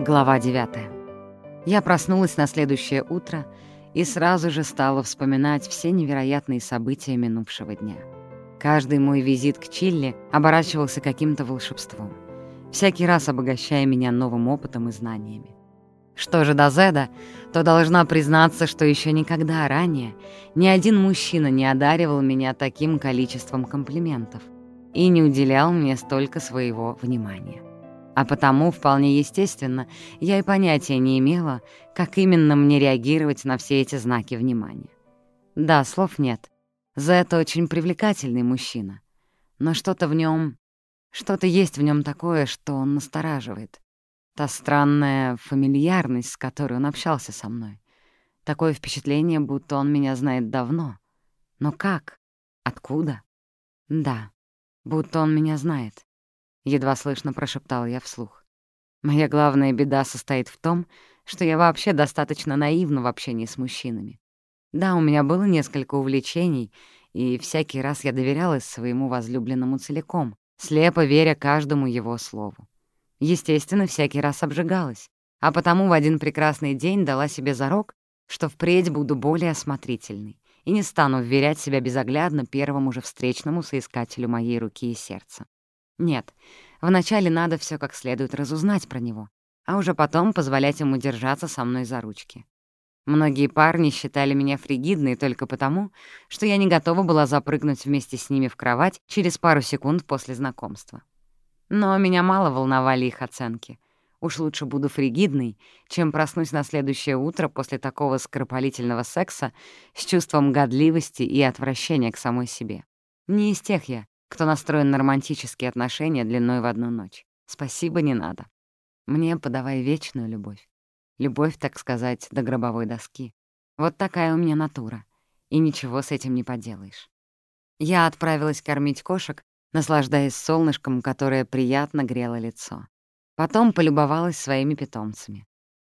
Глава 9. Я проснулась на следующее утро и сразу же стала вспоминать все невероятные события минувшего дня. Каждый мой визит к Чилли оборачивался каким-то волшебством, всякий раз обогащая меня новым опытом и знаниями. Что же до Зеда, то должна признаться, что еще никогда ранее ни один мужчина не одаривал меня таким количеством комплиментов и не уделял мне столько своего внимания. А потому, вполне естественно, я и понятия не имела, как именно мне реагировать на все эти знаки внимания. Да, слов нет. Зет очень привлекательный мужчина. Но что-то в нем, что-то есть в нем такое, что он настораживает. Та странная фамильярность, с которой он общался со мной. Такое впечатление, будто он меня знает давно. Но как? Откуда? Да, будто он меня знает. — едва слышно прошептала я вслух. «Моя главная беда состоит в том, что я вообще достаточно наивна в общении с мужчинами. Да, у меня было несколько увлечений, и всякий раз я доверялась своему возлюбленному целиком, слепо веря каждому его слову. Естественно, всякий раз обжигалась, а потому в один прекрасный день дала себе зарок, что впредь буду более осмотрительной и не стану вверять себя безоглядно первому же встречному соискателю моей руки и сердца. Нет, вначале надо все как следует разузнать про него, а уже потом позволять ему держаться со мной за ручки. Многие парни считали меня фригидной только потому, что я не готова была запрыгнуть вместе с ними в кровать через пару секунд после знакомства. Но меня мало волновали их оценки. Уж лучше буду фригидной, чем проснусь на следующее утро после такого скоропалительного секса с чувством годливости и отвращения к самой себе. Не из тех я, кто настроен на романтические отношения длиной в одну ночь. Спасибо, не надо. Мне подавай вечную любовь. Любовь, так сказать, до гробовой доски. Вот такая у меня натура. И ничего с этим не поделаешь. Я отправилась кормить кошек, наслаждаясь солнышком, которое приятно грело лицо. Потом полюбовалась своими питомцами.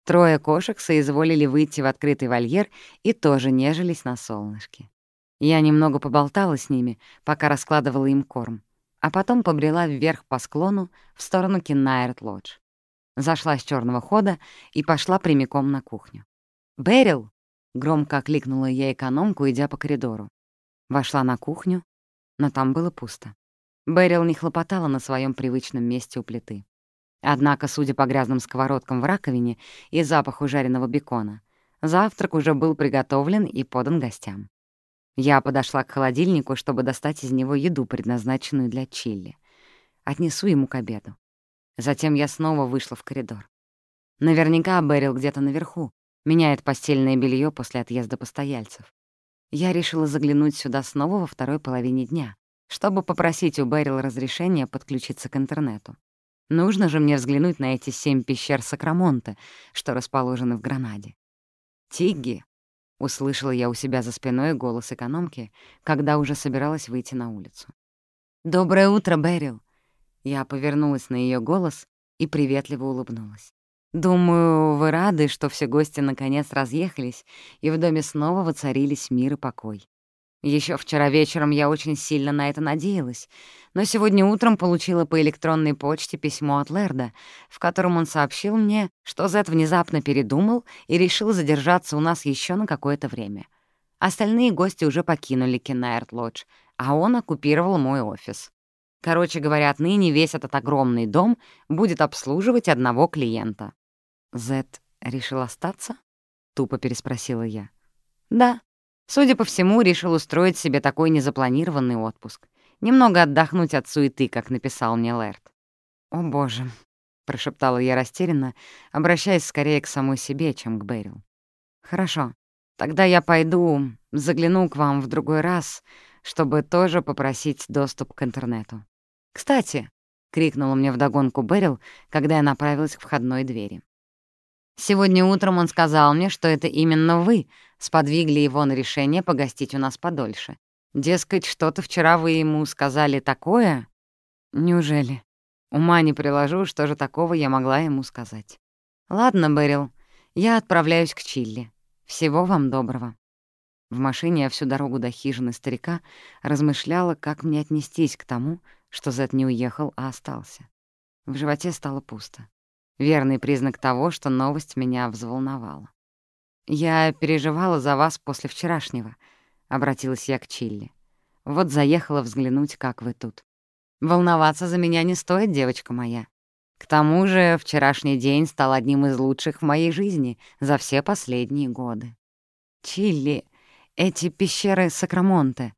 Трое кошек соизволили выйти в открытый вольер и тоже нежились на солнышке. Я немного поболтала с ними, пока раскладывала им корм, а потом побрела вверх по склону в сторону Киннайрт-Лодж. Зашла с черного хода и пошла прямиком на кухню. «Берил!» — громко окликнула я экономку, идя по коридору. Вошла на кухню, но там было пусто. Берил не хлопотала на своем привычном месте у плиты. Однако, судя по грязным сковородкам в раковине и запаху жареного бекона, завтрак уже был приготовлен и подан гостям. Я подошла к холодильнику, чтобы достать из него еду, предназначенную для Чилли. Отнесу ему к обеду. Затем я снова вышла в коридор. Наверняка Берил где-то наверху, меняет постельное белье после отъезда постояльцев. Я решила заглянуть сюда снова во второй половине дня, чтобы попросить у Берил разрешения подключиться к интернету. Нужно же мне взглянуть на эти семь пещер Сакрамонте, что расположены в Гранаде. Тигги, Услышала я у себя за спиной голос экономки, когда уже собиралась выйти на улицу. «Доброе утро, Берил!» Я повернулась на ее голос и приветливо улыбнулась. «Думаю, вы рады, что все гости наконец разъехались, и в доме снова воцарились мир и покой. Еще вчера вечером я очень сильно на это надеялась, но сегодня утром получила по электронной почте письмо от Лерда, в котором он сообщил мне, что Зет внезапно передумал и решил задержаться у нас еще на какое-то время. Остальные гости уже покинули Кеннайрт Лодж, а он оккупировал мой офис. Короче говоря, отныне весь этот огромный дом будет обслуживать одного клиента. «Зет решил остаться?» — тупо переспросила я. «Да», Судя по всему, решил устроить себе такой незапланированный отпуск. Немного отдохнуть от суеты, как написал мне Лэрд. «О, боже», — прошептала я растерянно, обращаясь скорее к самой себе, чем к Берил. «Хорошо, тогда я пойду, загляну к вам в другой раз, чтобы тоже попросить доступ к интернету. Кстати», — крикнула мне вдогонку Берил, когда я направилась к входной двери. Сегодня утром он сказал мне, что это именно вы сподвигли его на решение погостить у нас подольше. Дескать, что-то вчера вы ему сказали такое? Неужели? Ума не приложу, что же такого я могла ему сказать. Ладно, Берил, я отправляюсь к Чилли. Всего вам доброго. В машине я всю дорогу до хижины старика размышляла, как мне отнестись к тому, что Зет не уехал, а остался. В животе стало пусто. Верный признак того, что новость меня взволновала. «Я переживала за вас после вчерашнего», — обратилась я к Чилли. «Вот заехала взглянуть, как вы тут. Волноваться за меня не стоит, девочка моя. К тому же вчерашний день стал одним из лучших в моей жизни за все последние годы. Чилли, эти пещеры Сакрамонте,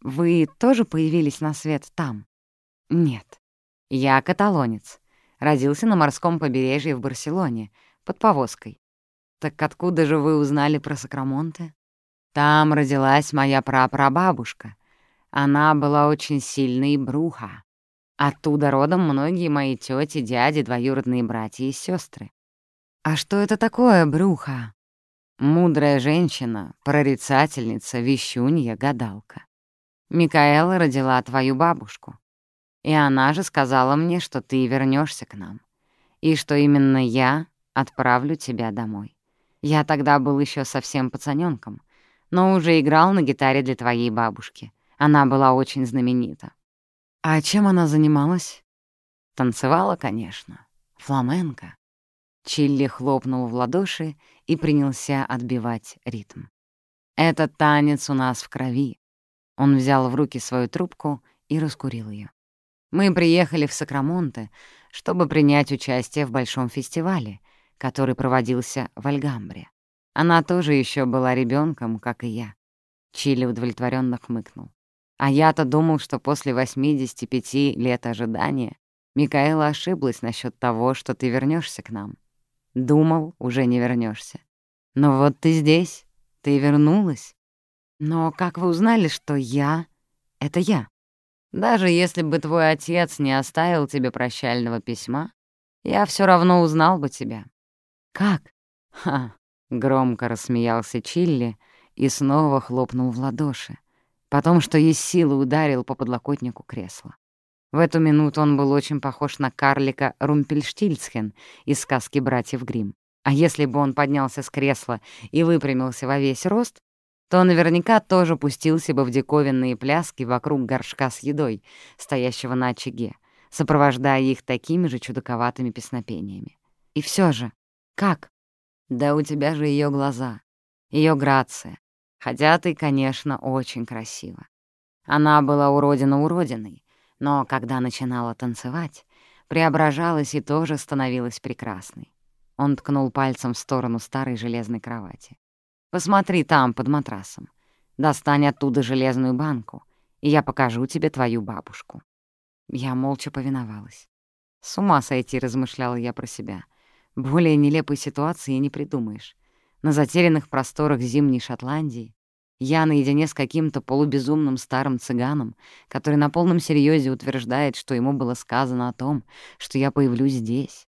вы тоже появились на свет там? Нет. Я каталонец. Родился на морском побережье в Барселоне, под повозкой. Так откуда же вы узнали про Сакрамонте? Там родилась моя прапрабабушка. Она была очень сильной бруха. Оттуда родом многие мои тети, дяди, двоюродные братья и сестры. А что это такое, бруха? Мудрая женщина, прорицательница, вещунья, гадалка. Микаэла родила твою бабушку. И она же сказала мне, что ты вернешься к нам. И что именно я отправлю тебя домой. Я тогда был еще совсем пацаненком, но уже играл на гитаре для твоей бабушки. Она была очень знаменита. А чем она занималась? Танцевала, конечно. Фламенко. Чилли хлопнул в ладоши и принялся отбивать ритм. «Этот танец у нас в крови». Он взял в руки свою трубку и раскурил ее. «Мы приехали в Сакрамонте, чтобы принять участие в большом фестивале, который проводился в Альгамбре. Она тоже еще была ребенком, как и я». Чилли удовлетворенно хмыкнул. А я-то думал, что после 85 лет ожидания Микаэла ошиблась насчет того, что ты вернешься к нам. Думал, уже не вернешься. Но вот ты здесь, ты вернулась. Но как вы узнали, что я — это я? Даже если бы твой отец не оставил тебе прощального письма, я все равно узнал бы тебя. Как? Ха! Громко рассмеялся Чилли и снова хлопнул в ладоши. Потом, что есть силы, ударил по подлокотнику кресла. В эту минуту он был очень похож на карлика Румпельштильцхен из сказки «Братьев Гримм». А если бы он поднялся с кресла и выпрямился во весь рост, то наверняка тоже пустился бы в диковинные пляски вокруг горшка с едой, стоящего на очаге, сопровождая их такими же чудаковатыми песнопениями. И все же, как? Да у тебя же ее глаза, ее грация, Хотя ты, конечно, очень красива. Она была уродина уродиной, но когда начинала танцевать, преображалась и тоже становилась прекрасной. Он ткнул пальцем в сторону старой железной кровати. «Посмотри там, под матрасом. Достань оттуда железную банку, и я покажу тебе твою бабушку». Я молча повиновалась. С ума сойти, размышляла я про себя. Более нелепой ситуации не придумаешь. На затерянных просторах зимней Шотландии я наедине с каким-то полубезумным старым цыганом, который на полном серьезе утверждает, что ему было сказано о том, что я появлюсь здесь.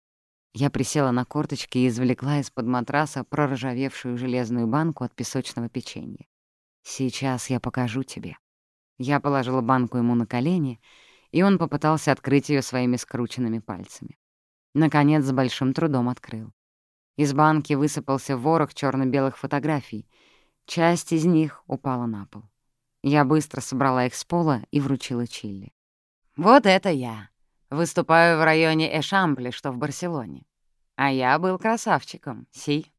Я присела на корточки и извлекла из-под матраса проржавевшую железную банку от песочного печенья. «Сейчас я покажу тебе». Я положила банку ему на колени, и он попытался открыть ее своими скрученными пальцами. Наконец, с большим трудом открыл. Из банки высыпался ворох черно белых фотографий — Часть из них упала на пол. Я быстро собрала их с пола и вручила Чилли. «Вот это я. Выступаю в районе Эшампли, что в Барселоне. А я был красавчиком, си».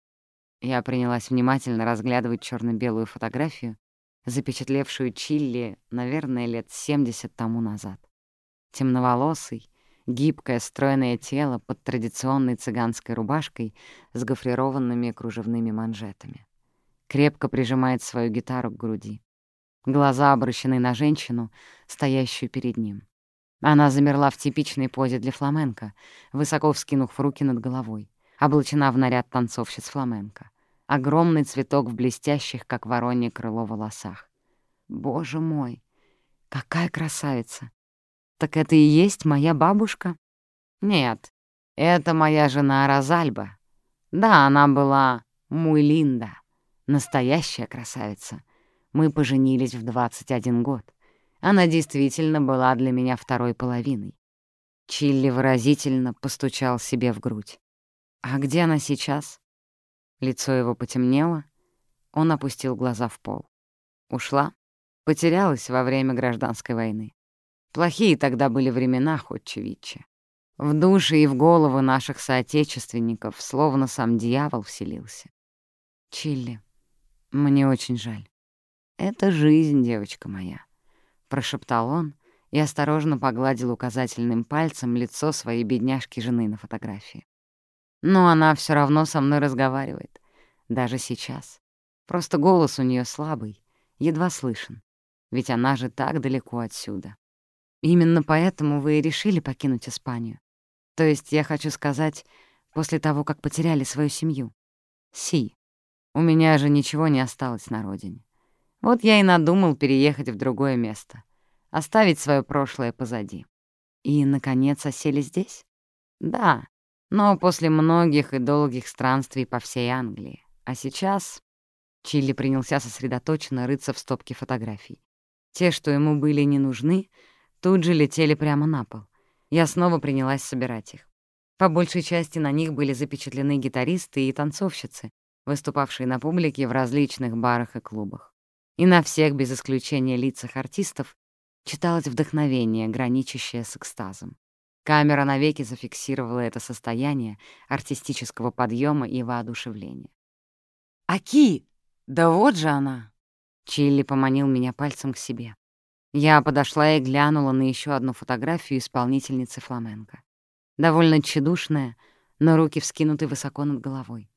Я принялась внимательно разглядывать черно белую фотографию, запечатлевшую Чилли, наверное, лет 70 тому назад. Темноволосый, гибкое, стройное тело под традиционной цыганской рубашкой с гофрированными кружевными манжетами крепко прижимает свою гитару к груди. Глаза обращены на женщину, стоящую перед ним. Она замерла в типичной позе для фламенко, высоко вскинув руки над головой, облачена в наряд танцовщиц фламенко. Огромный цветок в блестящих, как воронье крыло, волосах. Боже мой, какая красавица! Так это и есть моя бабушка? Нет, это моя жена Розальба. Да, она была Муйлинда. Настоящая красавица. Мы поженились в 21 год. Она действительно была для меня второй половиной. Чилли выразительно постучал себе в грудь. «А где она сейчас?» Лицо его потемнело. Он опустил глаза в пол. Ушла. Потерялась во время гражданской войны. Плохие тогда были времена, Ходчевичи. В души и в головы наших соотечественников словно сам дьявол вселился. Чилли, мне очень жаль. Это жизнь, девочка моя, — прошептал он и осторожно погладил указательным пальцем лицо своей бедняжки жены на фотографии. Но она все равно со мной разговаривает, даже сейчас. Просто голос у нее слабый, едва слышен, ведь она же так далеко отсюда. Именно поэтому вы и решили покинуть Испанию. То есть я хочу сказать, после того, как потеряли свою семью. Си, у меня же ничего не осталось на родине. Вот я и надумал переехать в другое место, оставить свое прошлое позади. И, наконец, осели здесь? Да, но после многих и долгих странствий по всей Англии. А сейчас Чилли принялся сосредоточенно рыться в стопке фотографий. Те, что ему были не нужны, тут же летели прямо на пол. Я снова принялась собирать их. По большей части на них были запечатлены гитаристы и танцовщицы, выступавшие на публике в различных барах и клубах. И на всех, без исключения лицах артистов, читалось вдохновение, граничащее с экстазом. Камера навеки зафиксировала это состояние артистического подъема и воодушевления. «Аки! Да вот же она!» Чилли поманил меня пальцем к себе. Я подошла и глянула на еще одну фотографию исполнительницы фламенко. Довольно тщедушная, но руки вскинуты высоко над головой.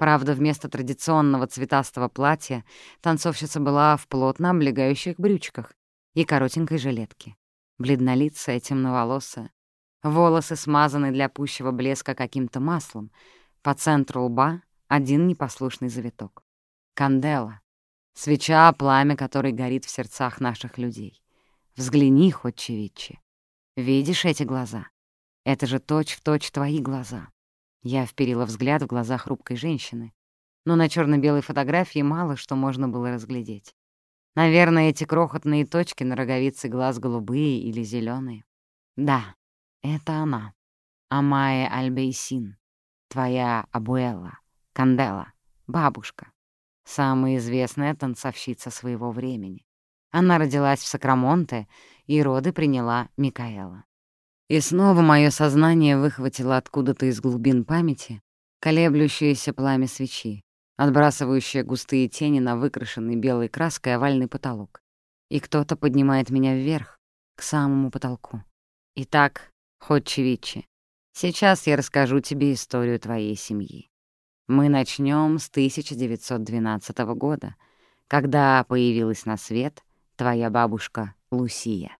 Правда, вместо традиционного цветастого платья танцовщица была в плотно облегающих брючках и коротенькой жилетке. Бледнолицая, темноволосая. Волосы смазаны для пущего блеска каким-то маслом. По центру лба один непослушный завиток. Кандела. Свеча, пламя которой горит в сердцах наших людей. Взгляни, Хотчевичи. Видишь эти глаза? Это же точь-в-точь точь твои глаза. Я вперила взгляд в глаза хрупкой женщины, но на черно белой фотографии мало что можно было разглядеть. Наверное, эти крохотные точки на роговице глаз голубые или зеленые. Да, это она. Амая Альбейсин, твоя абуэла, Кандела, бабушка самая известная танцовщица своего времени. Она родилась в Сакрамонте, и роды приняла Микаэла. И снова мое сознание выхватило откуда-то из глубин памяти колеблющееся пламя свечи, отбрасывающее густые тени на выкрашенный белой краской овальный потолок. И кто-то поднимает меня вверх, к самому потолку. Итак, Ходчевичи, сейчас я расскажу тебе историю твоей семьи. Мы начнем с 1912 года, когда появилась на свет твоя бабушка Лусия.